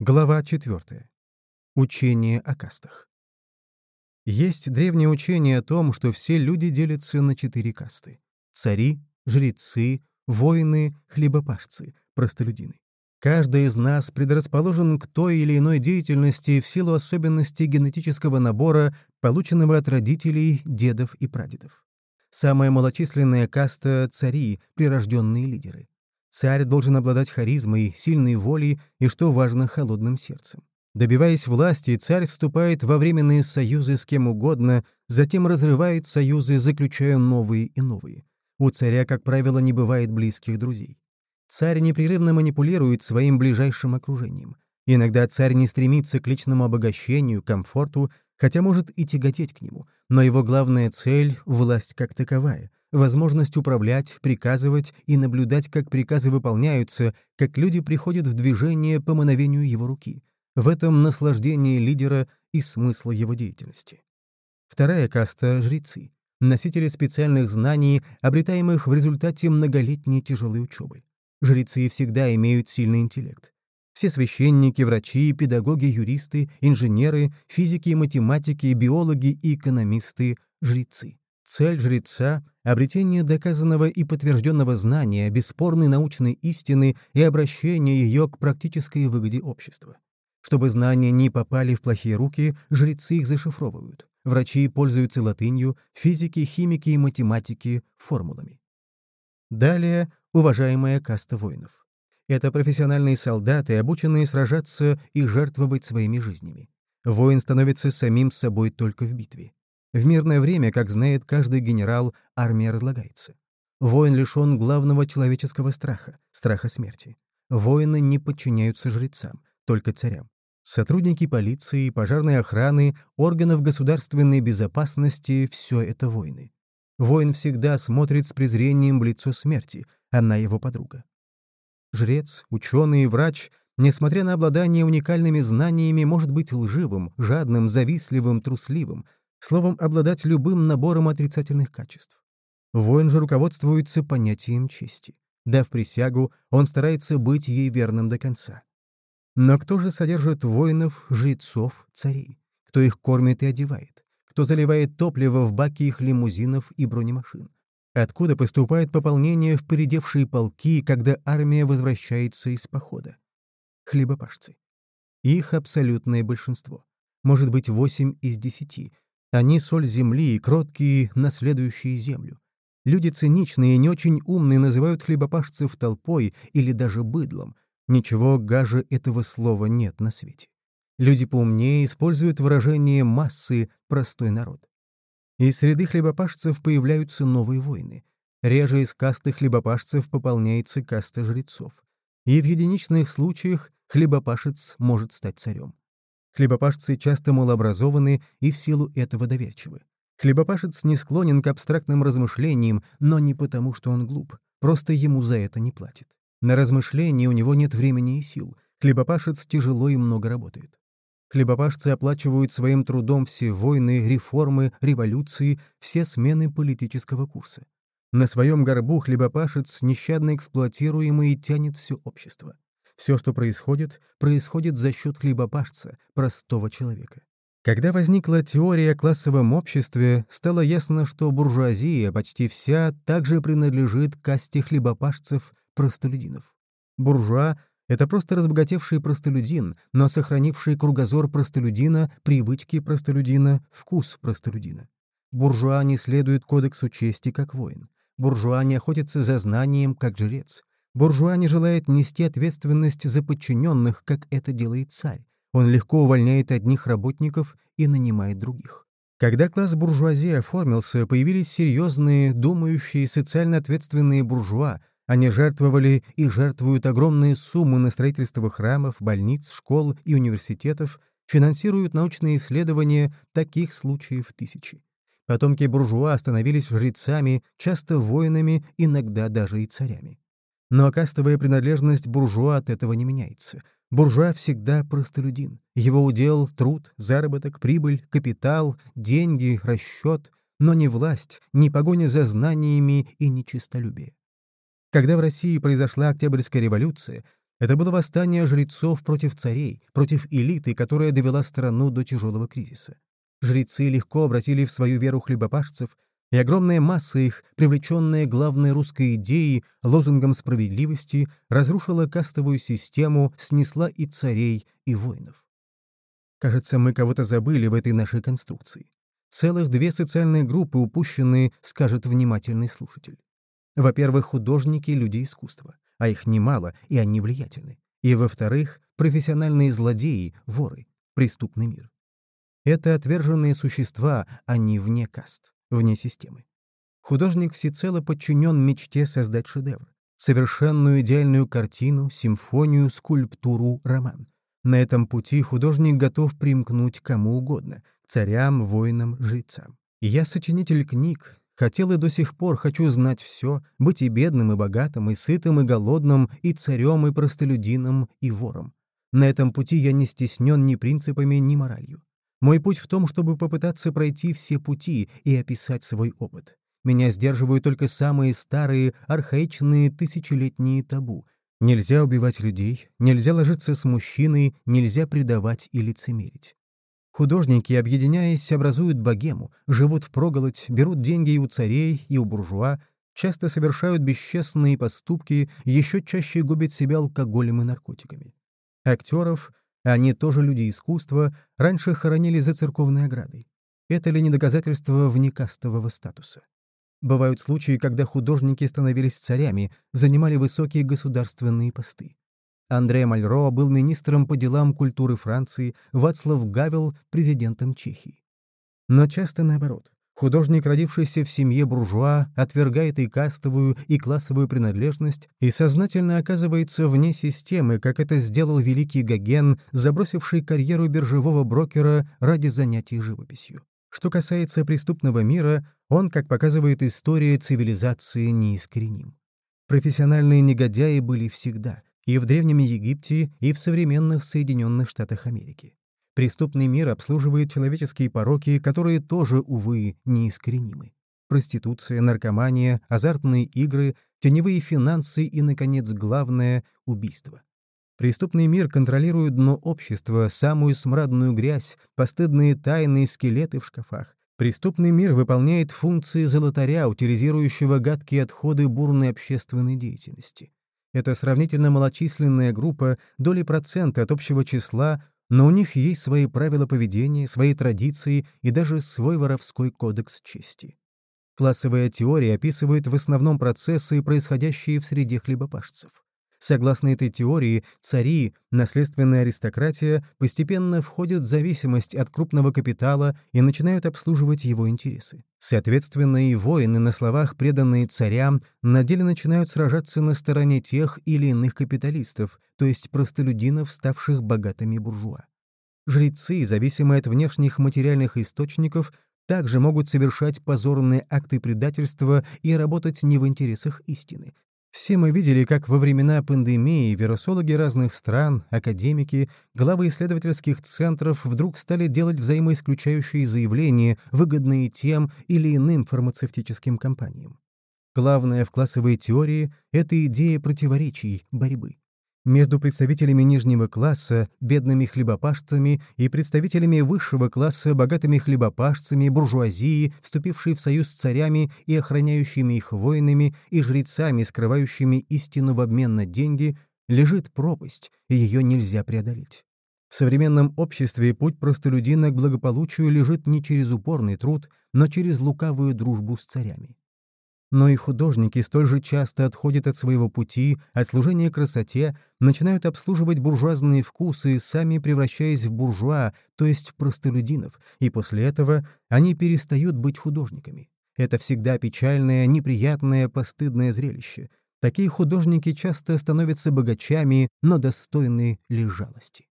Глава 4. Учение о кастах. Есть древнее учение о том, что все люди делятся на четыре касты — цари, жрецы, воины, хлебопашцы, простолюдины. Каждый из нас предрасположен к той или иной деятельности в силу особенностей генетического набора, полученного от родителей, дедов и прадедов. Самая малочисленная каста — цари, прирожденные лидеры. Царь должен обладать харизмой, сильной волей и, что важно, холодным сердцем. Добиваясь власти, царь вступает во временные союзы с кем угодно, затем разрывает союзы, заключая новые и новые. У царя, как правило, не бывает близких друзей. Царь непрерывно манипулирует своим ближайшим окружением. Иногда царь не стремится к личному обогащению, комфорту, хотя может и тяготеть к нему, но его главная цель — власть как таковая, возможность управлять, приказывать и наблюдать, как приказы выполняются, как люди приходят в движение по мановению его руки. В этом наслаждение лидера и смысл его деятельности. Вторая каста — жрецы, носители специальных знаний, обретаемых в результате многолетней тяжелой учебы. Жрецы всегда имеют сильный интеллект. Все священники, врачи, педагоги, юристы, инженеры, физики, математики, биологи и экономисты — жрецы. Цель жреца — обретение доказанного и подтвержденного знания, бесспорной научной истины и обращение ее к практической выгоде общества. Чтобы знания не попали в плохие руки, жрецы их зашифровывают. Врачи пользуются латынью, физики, химики и математики — формулами. Далее — уважаемая каста воинов. Это профессиональные солдаты, обученные сражаться и жертвовать своими жизнями. Воин становится самим собой только в битве. В мирное время, как знает каждый генерал, армия разлагается. Воин лишен главного человеческого страха — страха смерти. Воины не подчиняются жрецам, только царям. Сотрудники полиции, пожарной охраны, органов государственной безопасности — все это воины. Воин всегда смотрит с презрением в лицо смерти, она его подруга. Жрец, ученый и врач, несмотря на обладание уникальными знаниями, может быть лживым, жадным, завистливым, трусливым, словом, обладать любым набором отрицательных качеств. Воин же руководствуется понятием чести. Дав присягу, он старается быть ей верным до конца. Но кто же содержит воинов, жрецов, царей? Кто их кормит и одевает? Кто заливает топливо в баки их лимузинов и бронемашин? Откуда поступает пополнение в поредевшие полки, когда армия возвращается из похода? Хлебопашцы. Их абсолютное большинство. Может быть, восемь из десяти — они соль земли и кроткие, наследующие землю. Люди циничные и не очень умные называют хлебопашцев толпой или даже быдлом. Ничего гаже этого слова нет на свете. Люди поумнее используют выражение «массы» — простой народ. Из среды хлебопашцев появляются новые войны. Реже из касты хлебопашцев пополняется каста жрецов. И в единичных случаях хлебопашец может стать царем. Хлебопашцы часто малообразованы и в силу этого доверчивы. Хлебопашец не склонен к абстрактным размышлениям, но не потому, что он глуп. Просто ему за это не платят. На размышления у него нет времени и сил. Хлебопашец тяжело и много работает. Хлебопашцы оплачивают своим трудом все войны, реформы, революции, все смены политического курса. На своем горбу хлебопашец нещадно эксплуатируемый тянет все общество. Все, что происходит, происходит за счет хлебопашца, простого человека. Когда возникла теория о классовом обществе, стало ясно, что буржуазия почти вся также принадлежит касте хлебопашцев-простолюдинов. Буржуа — это просто разбогатевший простолюдин, но сохранивший кругозор простолюдина, привычки простолюдина, вкус простолюдина. Буржуа не следует кодексу чести как воин. Буржуа не охотится за знанием как жрец. Буржуа не желает нести ответственность за подчиненных, как это делает царь. Он легко увольняет одних работников и нанимает других. Когда класс буржуазии оформился, появились серьезные, думающие, социально ответственные буржуа. Они жертвовали и жертвуют огромные суммы на строительство храмов, больниц, школ и университетов, финансируют научные исследования, таких случаев тысячи. Потомки буржуа становились жрецами, часто воинами, иногда даже и царями. Но кастовая принадлежность буржуа от этого не меняется. Буржуа всегда простолюдин. Его удел — труд, заработок, прибыль, капитал, деньги, расчет, но не власть, не погоня за знаниями и не честолюбие. Когда в России произошла Октябрьская революция, Это было восстание жрецов против царей, против элиты, которая довела страну до тяжелого кризиса. Жрецы легко обратили в свою веру хлебопашцев, и огромная масса их, привлеченная главной русской идеей, лозунгом справедливости, разрушила кастовую систему, снесла и царей, и воинов. Кажется, мы кого-то забыли в этой нашей конструкции. Целых две социальные группы упущенные, скажет внимательный слушатель. Во-первых, художники — люди искусства, а их немало, и они влиятельны. И, во-вторых, профессиональные злодеи, воры, преступный мир. Это отверженные существа, они вне каст, вне системы. Художник всецело подчинен мечте создать шедевр, совершенную идеальную картину, симфонию, скульптуру, роман. На этом пути художник готов примкнуть кому угодно — царям, воинам, жрецам. Я сочинитель книг, хотел и до сих пор хочу знать все, быть и бедным, и богатым, и сытым, и голодным, и царем, и простолюдином, и вором. На этом пути я не стеснен ни принципами, ни моралью. Мой путь в том, чтобы попытаться пройти все пути и описать свой опыт. Меня сдерживают только самые старые, архаичные, тысячелетние табу. Нельзя убивать людей, нельзя ложиться с мужчиной, нельзя предавать и лицемерить. Художники, объединяясь, образуют богему, живут впроголодь, берут деньги и у царей, и у буржуа, часто совершают бесчестные поступки, еще чаще губят себя алкоголем и наркотиками. Актеров, они тоже люди искусства, раньше хоронили за церковной оградой. Это ли не доказательство внекастового статуса? Бывают случаи, когда художники становились царями, занимали высокие государственные посты. Андре Мальро был министром по делам культуры Франции, Вацлав Гавел — президентом Чехии. Но часто наоборот. Художник, родившийся в семье буржуа, отвергает и кастовую, и классовую принадлежность и сознательно оказывается вне системы, как это сделал великий Гоген, забросивший карьеру биржевого брокера ради занятий живописью. Что касается преступного мира, он, как показывает история цивилизации, неискореним. Профессиональные негодяи были всегда, и в Древнем Египте, и в современных Соединенных Штатах Америки. Преступный мир обслуживает человеческие пороки, которые тоже, увы, неискоренимы. Проституция, наркомания, азартные игры, теневые финансы и, наконец, главное — убийство. Преступный мир контролирует дно общества, самую смрадную грязь, постыдные тайные скелеты в шкафах. Преступный мир выполняет функции золотаря, утилизирующего гадкие отходы бурной общественной деятельности. Это сравнительно малочисленная группа, доли процента от общего числа, но у них есть свои правила поведения, свои традиции и даже свой воровской кодекс чести. Классовая теория описывает в основном процессы, происходящие в среде хлебопашцев. Согласно этой теории, цари, наследственная аристократия, постепенно входят в зависимость от крупного капитала и начинают обслуживать его интересы. Соответственно, и воины, на словах преданные царям, на деле начинают сражаться на стороне тех или иных капиталистов, то есть простолюдинов, ставших богатыми буржуа. Жрецы, зависимые от внешних материальных источников, также могут совершать позорные акты предательства и работать не в интересах истины, все мы видели, как во времена пандемии вирусологи разных стран, академики, главы исследовательских центров вдруг стали делать взаимоисключающие заявления, выгодные тем или иным фармацевтическим компаниям. Главное в классовой теории — это идея противоречий, борьбы между представителями нижнего класса, бедными хлебопашцами, и представителями высшего класса, богатыми хлебопашцами, буржуазии, вступившей в союз с царями и охраняющими их воинами, и жрецами, скрывающими истину в обмен на деньги, лежит пропасть, и ее нельзя преодолеть. В современном обществе путь простолюдина к благополучию лежит не через упорный труд, но через лукавую дружбу с царями. Но и художники столь же часто отходят от своего пути, от служения красоте, начинают обслуживать буржуазные вкусы, сами превращаясь в буржуа, то есть в простолюдинов, и после этого они перестают быть художниками. Это всегда печальное, неприятное, постыдное зрелище. Такие художники часто становятся богачами, но достойны лишь жалости.